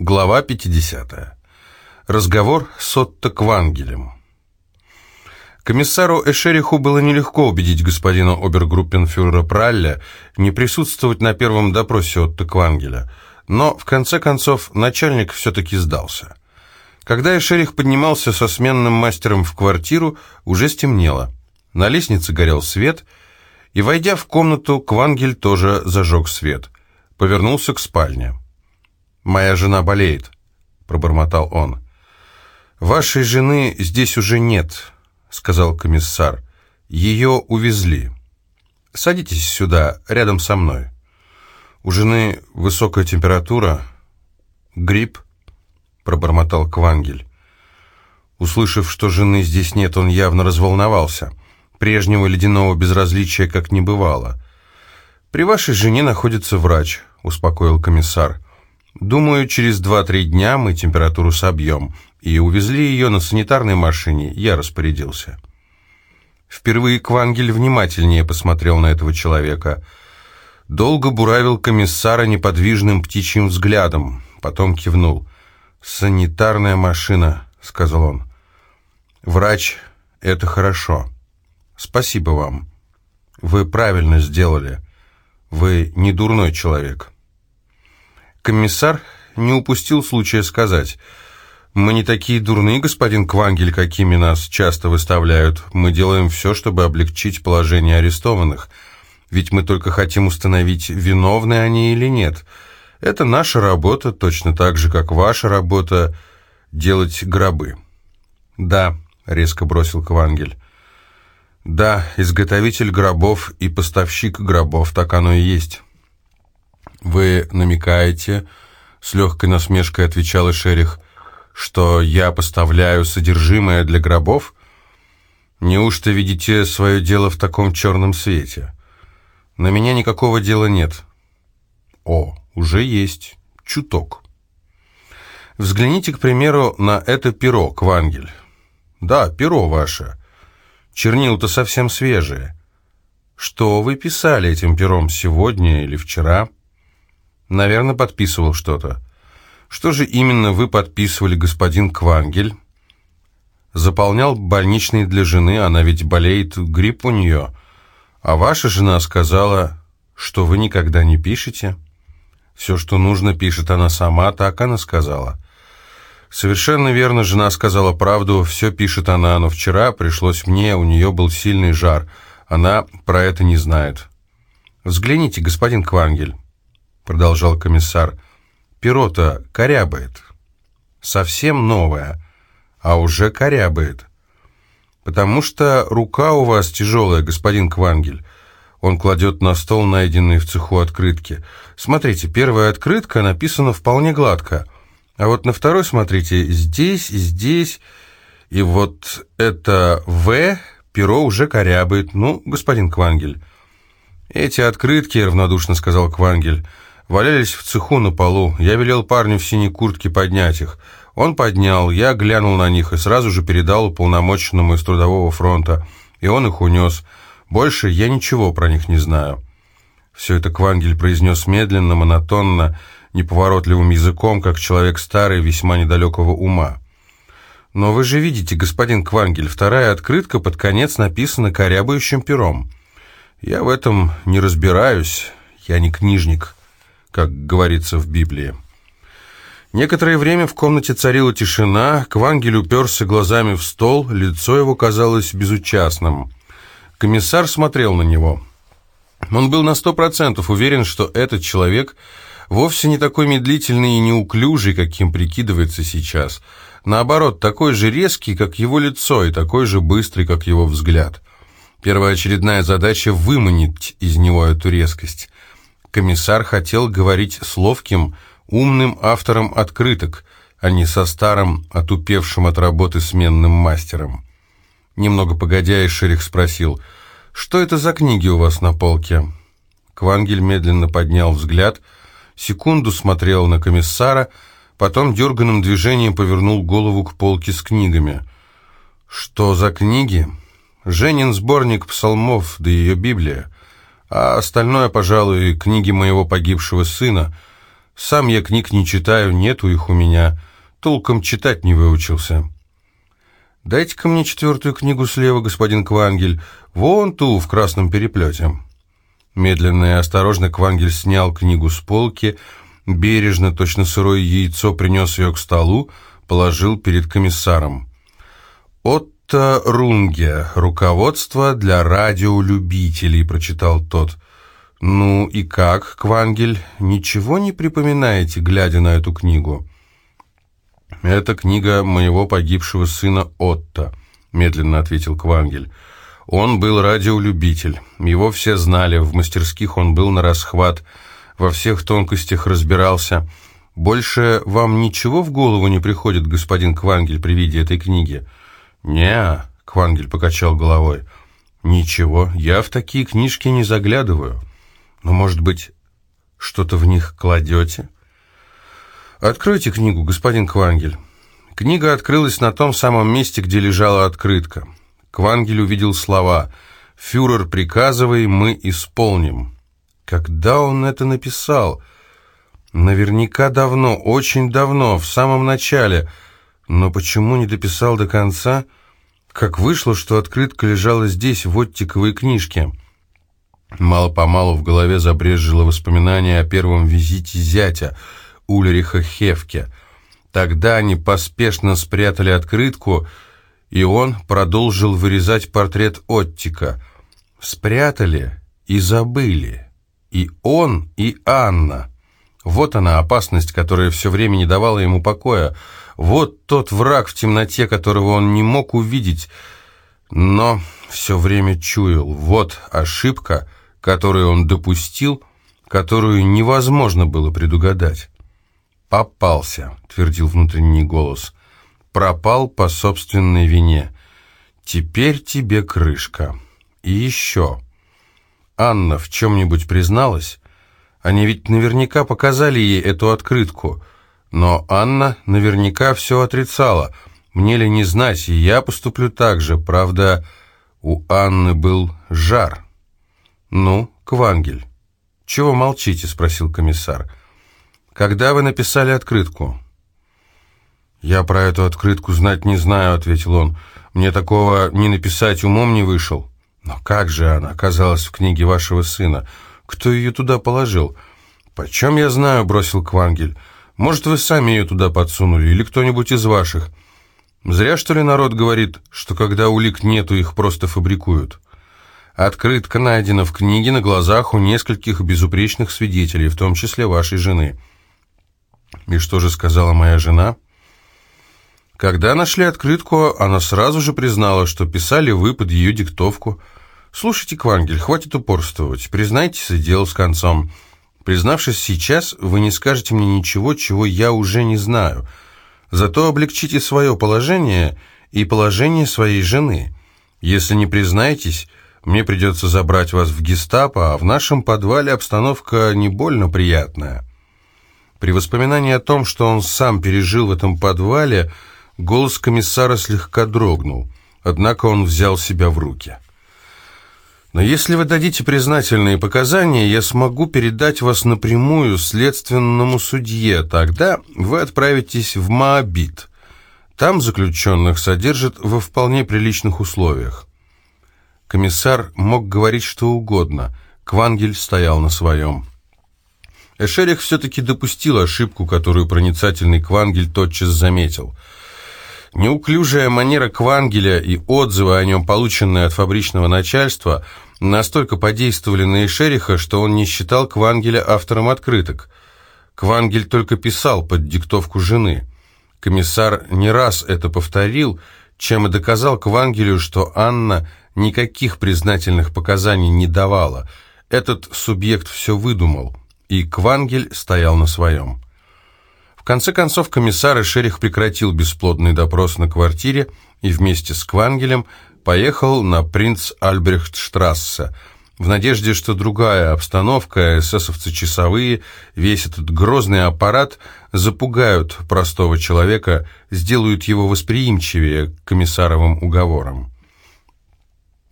Глава 50. Разговор с Отто Квангелем. Комиссару Эшериху было нелегко убедить господина обергруппенфюрера Пралля не присутствовать на первом допросе Отто Квангеля, но, в конце концов, начальник все-таки сдался. Когда Эшерих поднимался со сменным мастером в квартиру, уже стемнело. На лестнице горел свет, и, войдя в комнату, Квангель тоже зажег свет. Повернулся к спальне. «Моя жена болеет», — пробормотал он. «Вашей жены здесь уже нет», — сказал комиссар. «Ее увезли. Садитесь сюда, рядом со мной. У жены высокая температура. Грипп», — пробормотал Квангель. Услышав, что жены здесь нет, он явно разволновался. Прежнего ледяного безразличия как не бывало. «При вашей жене находится врач», — успокоил комиссар. Думаю, через два-три дня мы температуру собьем. И увезли ее на санитарной машине, я распорядился. Впервые Квангель внимательнее посмотрел на этого человека. Долго буравил комиссара неподвижным птичьим взглядом, потом кивнул. «Санитарная машина», — сказал он. «Врач, это хорошо. Спасибо вам. Вы правильно сделали. Вы не дурной человек». Комиссар не упустил случая сказать. «Мы не такие дурные, господин Квангель, какими нас часто выставляют. Мы делаем все, чтобы облегчить положение арестованных. Ведь мы только хотим установить, виновны они или нет. Это наша работа, точно так же, как ваша работа, делать гробы». «Да», — резко бросил Квангель. «Да, изготовитель гробов и поставщик гробов, так оно и есть». «Вы намекаете?» — с легкой насмешкой отвечал Шерих, «что я поставляю содержимое для гробов? Неужто видите свое дело в таком черном свете? На меня никакого дела нет». «О, уже есть. Чуток». Взгляните, к примеру, на это перо, Квангель. Да, перо ваше. Чернил-то совсем свежие. Что вы писали этим пером сегодня или вчера?» Наверное, подписывал что-то. Что же именно вы подписывали, господин Квангель? Заполнял больничный для жены, она ведь болеет, грипп у нее. А ваша жена сказала, что вы никогда не пишете. Все, что нужно, пишет она сама, так она сказала. Совершенно верно, жена сказала правду, все пишет она, но вчера пришлось мне, у нее был сильный жар. Она про это не знает. Взгляните, господин Квангель продолжал комиссар. «Перо-то корябает. Совсем новое, а уже корябает. Потому что рука у вас тяжелая, господин Квангель». Он кладет на стол найденные в цеху открытки. Смотрите, первая открытка написана вполне гладко. А вот на второй, смотрите, здесь, здесь, и вот это «В» перо уже корябает. Ну, господин Квангель. «Эти открытки», — равнодушно сказал Квангель, — валялись в цеху на полу. Я велел парню в синей куртке поднять их. Он поднял, я глянул на них и сразу же передал уполномоченному из трудового фронта, и он их унес. Больше я ничего про них не знаю. Все это Квангель произнес медленно, монотонно, неповоротливым языком, как человек старый, весьма недалекого ума. Но вы же видите, господин Квангель, вторая открытка под конец написана корябающим пером. Я в этом не разбираюсь, я не книжник» как говорится в Библии. Некоторое время в комнате царила тишина, Квангель уперся глазами в стол, лицо его казалось безучастным. Комиссар смотрел на него. Он был на сто процентов уверен, что этот человек вовсе не такой медлительный и неуклюжий, каким прикидывается сейчас. Наоборот, такой же резкий, как его лицо, и такой же быстрый, как его взгляд. Первоочередная задача — выманить из него эту резкость. Комиссар хотел говорить с ловким, умным автором открыток, а не со старым, отупевшим от работы сменным мастером. Немного погодя, Шерих спросил, «Что это за книги у вас на полке?» Квангель медленно поднял взгляд, секунду смотрел на комиссара, потом дерганным движением повернул голову к полке с книгами. «Что за книги?» «Женин сборник псалмов, да ее Библия. А остальное, пожалуй, книги моего погибшего сына. Сам я книг не читаю, нету их у меня. Толком читать не выучился. Дайте-ка мне четвертую книгу слева, господин Квангель, вон ту, в красном переплете». Медленно и осторожно Квангель снял книгу с полки, бережно, точно сырое яйцо, принес ее к столу, положил перед комиссаром. «Отто Рунге. Руководство для радиолюбителей», — прочитал тот. «Ну и как, Квангель, ничего не припоминаете, глядя на эту книгу?» «Это книга моего погибшего сына Отто», — медленно ответил Квангель. «Он был радиолюбитель. Его все знали, в мастерских он был на расхват, во всех тонкостях разбирался. Больше вам ничего в голову не приходит, господин Квангель, при виде этой книги?» «Не-а», Квангель покачал головой. «Ничего, я в такие книжки не заглядываю». Но, может быть, что-то в них кладете? Откройте книгу, господин Квангель. Книга открылась на том самом месте, где лежала открытка. Квангель увидел слова «Фюрер, приказывай, мы исполним». Когда он это написал? Наверняка давно, очень давно, в самом начале. Но почему не дописал до конца? Как вышло, что открытка лежала здесь, в оттиковой книжке?» Мало-помалу в голове забрежило воспоминание о первом визите зятя, Ульриха Хевке. Тогда они поспешно спрятали открытку, и он продолжил вырезать портрет Оттика. Спрятали и забыли. И он, и Анна. Вот она, опасность, которая все время не давала ему покоя. Вот тот враг в темноте, которого он не мог увидеть, но все время чуял. Вот ошибка — которую он допустил, которую невозможно было предугадать. «Попался», — твердил внутренний голос. «Пропал по собственной вине. Теперь тебе крышка. И еще. Анна в чем-нибудь призналась? Они ведь наверняка показали ей эту открытку. Но Анна наверняка все отрицала. Мне ли не знать, и я поступлю так же. Правда, у Анны был жар». «Ну, Квангель, чего молчите?» — спросил комиссар. «Когда вы написали открытку?» «Я про эту открытку знать не знаю», — ответил он. «Мне такого не написать умом не вышел». «Но как же она оказалась в книге вашего сына? Кто ее туда положил?» «Почем я знаю?» — бросил Квангель. «Может, вы сами ее туда подсунули, или кто-нибудь из ваших?» «Зря, что ли, народ говорит, что когда улик нету, их просто фабрикуют?» Открытка найдена в книге на глазах у нескольких безупречных свидетелей, в том числе вашей жены. И что же сказала моя жена? Когда нашли открытку, она сразу же признала, что писали вы под ее диктовку. Слушайте, Квангель, хватит упорствовать. Признайтесь, и дело с концом. Признавшись сейчас, вы не скажете мне ничего, чего я уже не знаю. Зато облегчите свое положение и положение своей жены. Если не признаетесь, мне придется забрать вас в гестапо, а в нашем подвале обстановка не больно приятная». При воспоминании о том, что он сам пережил в этом подвале, голос комиссара слегка дрогнул, однако он взял себя в руки. «Но если вы дадите признательные показания, я смогу передать вас напрямую следственному судье, тогда вы отправитесь в Моабит. Там заключенных содержат во вполне приличных условиях. Комиссар мог говорить что угодно. Квангель стоял на своем. Эшерих все-таки допустил ошибку, которую проницательный Квангель тотчас заметил. Неуклюжая манера Квангеля и отзывы о нем, полученные от фабричного начальства, настолько подействовали на Эшериха, что он не считал Квангеля автором открыток. Квангель только писал под диктовку жены. Комиссар не раз это повторил, чем и доказал Квангелю, что Анна никаких признательных показаний не давала. Этот субъект все выдумал, и Квангель стоял на своем. Конце концов комиссар и Шерих прекратил бесплодный допрос на квартире и вместе с Квангелем поехал на принц Альбрехтштрассе, в надежде, что другая обстановка, эсэсовцы-часовые, весь этот грозный аппарат запугают простого человека, сделают его восприимчивее к комиссаровым уговорам.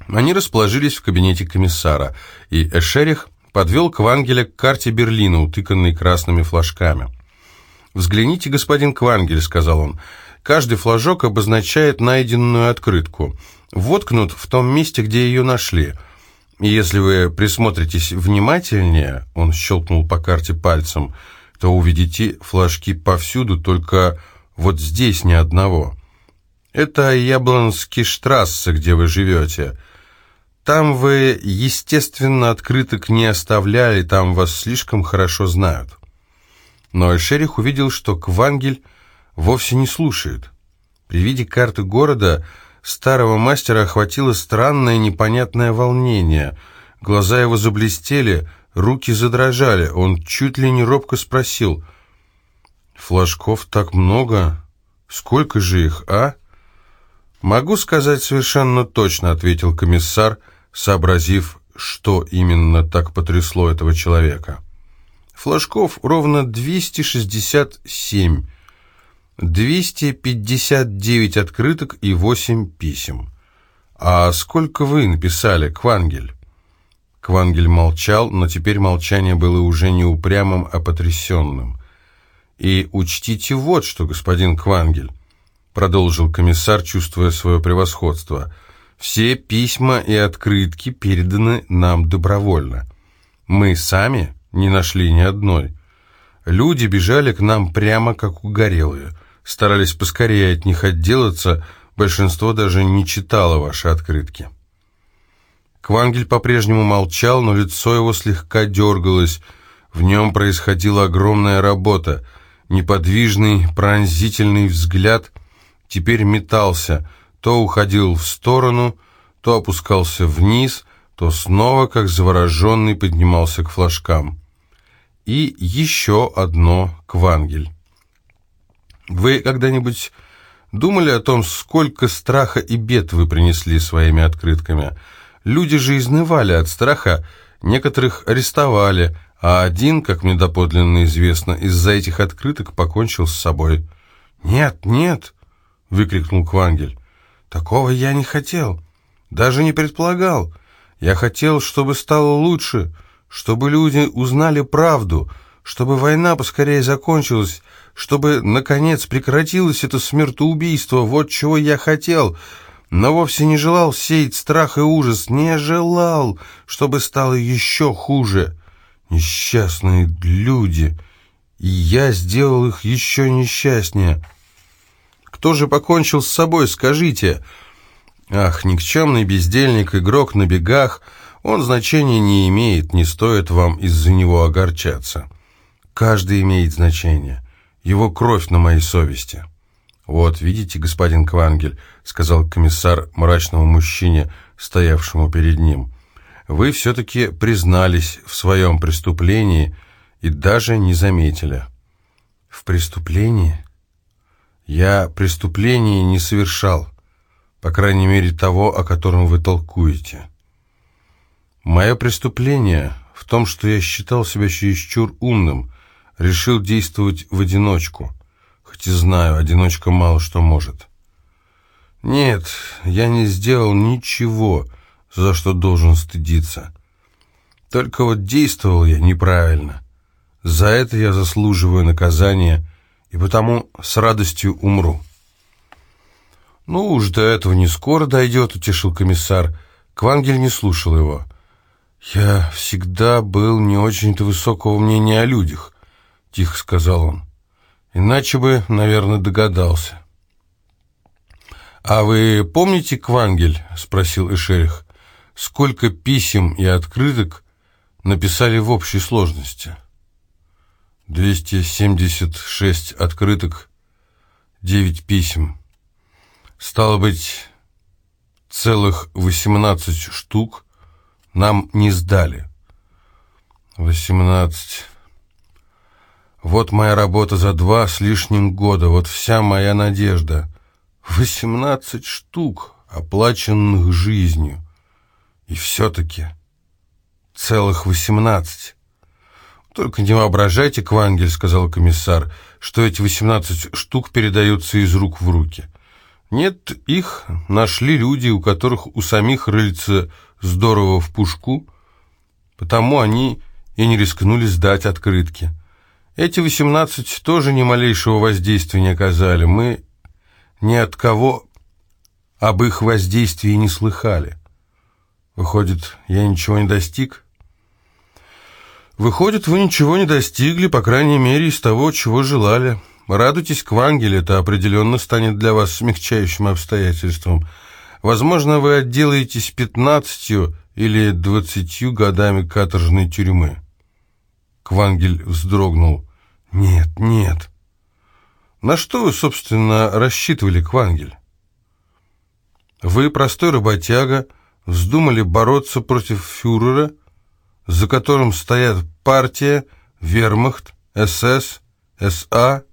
Они расположились в кабинете комиссара, и Эшерих подвел Квангеля к карте Берлина, утыканной красными флажками. «Взгляните, господин Квангель», — сказал он, — «каждый флажок обозначает найденную открытку. Воткнут в том месте, где ее нашли. Если вы присмотритесь внимательнее, — он щелкнул по карте пальцем, — то увидите флажки повсюду, только вот здесь ни одного. Это Яблонский штрассе, где вы живете». Там вы, естественно, открыток не оставляли, там вас слишком хорошо знают. Но Альшерих увидел, что Квангель вовсе не слушает. При виде карты города старого мастера охватило странное непонятное волнение. Глаза его заблестели, руки задрожали. Он чуть ли не робко спросил, «Флажков так много? Сколько же их, а?» «Могу сказать совершенно точно», — ответил комиссар, — сообразив, что именно так потрясло этого человека. Флажков ровно 267, 259 открыток и 8 писем. «А сколько вы написали, Квангель?» Квангель молчал, но теперь молчание было уже не упрямым, а потрясенным. «И учтите вот что, господин Квангель», — продолжил комиссар, чувствуя свое превосходство — все письма и открытки переданы нам добровольно. Мы сами не нашли ни одной. Люди бежали к нам прямо как угорелые, старались поскорее от них отделаться, большинство даже не читало ваши открытки. Квангель по-прежнему молчал, но лицо его слегка дергалось, в нем происходила огромная работа, неподвижный, пронзительный взгляд теперь метался – то уходил в сторону, то опускался вниз, то снова, как завороженный, поднимался к флажкам. И еще одно квангель. Вы когда-нибудь думали о том, сколько страха и бед вы принесли своими открытками? Люди же изнывали от страха, некоторых арестовали, а один, как мне доподлинно известно, из-за этих открыток покончил с собой. «Нет, нет!» — выкрикнул Квангель. Такого я не хотел, даже не предполагал. Я хотел, чтобы стало лучше, чтобы люди узнали правду, чтобы война поскорее закончилась, чтобы, наконец, прекратилось это смертоубийство. Вот чего я хотел, но вовсе не желал сеять страх и ужас, не желал, чтобы стало еще хуже. Несчастные люди, и я сделал их еще несчастнее». Кто же покончил с собой, скажите?» «Ах, никчемный бездельник, игрок на бегах, он значения не имеет, не стоит вам из-за него огорчаться. Каждый имеет значение, его кровь на моей совести». «Вот, видите, господин Квангель», — сказал комиссар мрачному мужчине, стоявшему перед ним, «вы все-таки признались в своем преступлении и даже не заметили». «В преступлении?» Я преступления не совершал, по крайней мере того, о котором вы толкуете. Мое преступление в том, что я считал себя чересчур умным, решил действовать в одиночку, хоть и знаю, одиночка мало что может. Нет, я не сделал ничего, за что должен стыдиться. Только вот действовал я неправильно. За это я заслуживаю наказания и потому с радостью умру». «Ну уж до этого не скоро дойдет», — утешил комиссар. Квангель не слушал его. «Я всегда был не очень-то высокого мнения о людях», — тихо сказал он. «Иначе бы, наверное, догадался». «А вы помните, Квангель?» — спросил Эшерих. «Сколько писем и открыток написали в общей сложности?» 276 открыток, 9 писем. Стало быть, целых 18 штук нам не сдали. 18. Вот моя работа за два с лишним года, вот вся моя надежда. 18 штук, оплаченных жизнью. И все-таки целых 18. «Только не воображайте, Квангель», — сказал комиссар, «что эти восемнадцать штук передаются из рук в руки. Нет, их нашли люди, у которых у самих рыльца здорово в пушку. Потому они и не рискнули сдать открытки. Эти восемнадцать тоже ни малейшего воздействия не оказали. Мы ни от кого об их воздействии не слыхали. Выходит, я ничего не достиг? Выходит, вы ничего не достигли, по крайней мере, из того, чего желали. Радуйтесь к Вангеле, это определенно станет для вас смягчающим обстоятельством. Возможно, вы отделаетесь пятнадцатью или двадцатью годами каторжной тюрьмы. Квангель вздрогнул. «Нет, нет». «На что вы, собственно, рассчитывали, Квангель?» «Вы, простой работяга, вздумали бороться против фюрера, за которым стоят партия, вермахт, СС, СА,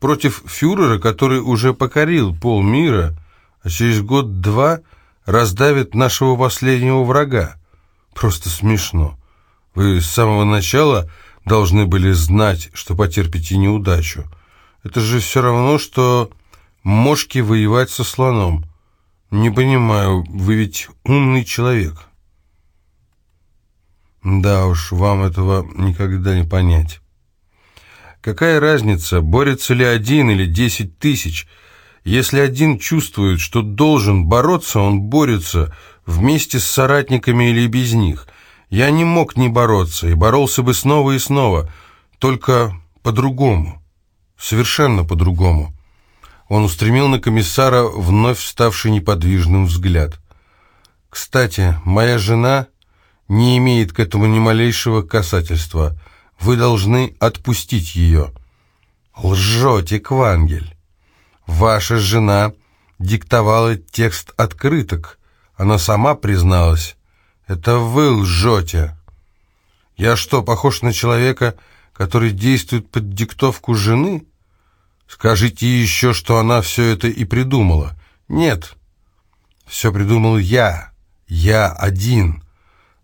против фюрера, который уже покорил полмира, а через год-два раздавит нашего последнего врага. Просто смешно. Вы с самого начала должны были знать, что потерпите неудачу. Это же все равно, что мошки воевать со слоном. Не понимаю, вы ведь умный человек. Да уж, вам этого никогда не понять. Какая разница, борется ли один или десять тысяч? Если один чувствует, что должен бороться, он борется вместе с соратниками или без них. Я не мог не бороться, и боролся бы снова и снова, только по-другому, совершенно по-другому. Он устремил на комиссара вновь ставший неподвижным взгляд. «Кстати, моя жена не имеет к этому ни малейшего касательства. Вы должны отпустить ее». «Лжете, Квангель! Ваша жена диктовала текст открыток. Она сама призналась. Это вы лжете. Я что, похож на человека, который действует под диктовку жены?» Скажите еще, что она все это и придумала. Нет, все придумал я, я один.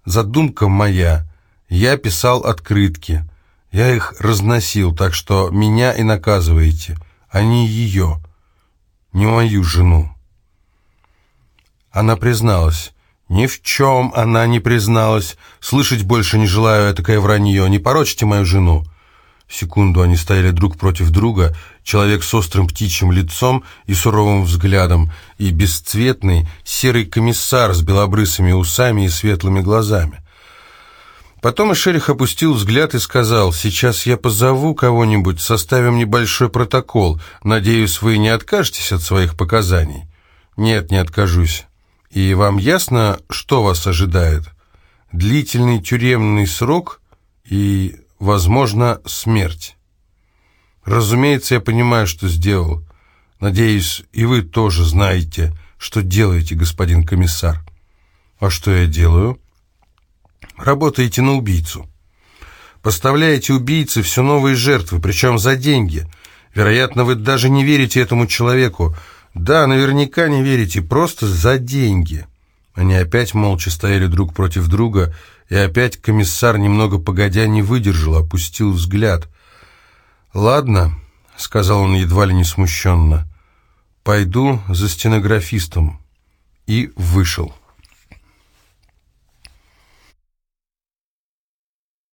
Задумка моя. Я писал открытки. Я их разносил, так что меня и наказываете, а не ее, не мою жену. Она призналась. Ни в чем она не призналась. Слышать больше не желаю этакое вранье. Не порочьте мою жену. Секунду они стояли друг против друга, человек с острым птичьим лицом и суровым взглядом, и бесцветный серый комиссар с белобрысыми усами и светлыми глазами. Потом Эшерих опустил взгляд и сказал, «Сейчас я позову кого-нибудь, составим небольшой протокол. Надеюсь, вы не откажетесь от своих показаний?» «Нет, не откажусь. И вам ясно, что вас ожидает? Длительный тюремный срок и возможно, смерть. Разумеется, я понимаю, что сделал. Надеюсь, и вы тоже знаете, что делаете, господин комиссар. А что я делаю? Работаете на убийцу. Поставляете убийце все новые жертвы, причем за деньги. Вероятно, вы даже не верите этому человеку. Да, наверняка не верите, просто за деньги. Они опять молча стояли друг против друга, и опять комиссар, немного погодя, не выдержал, опустил взгляд. «Ладно», — сказал он едва ли не смущенно, — «пойду за стенографистом». И вышел.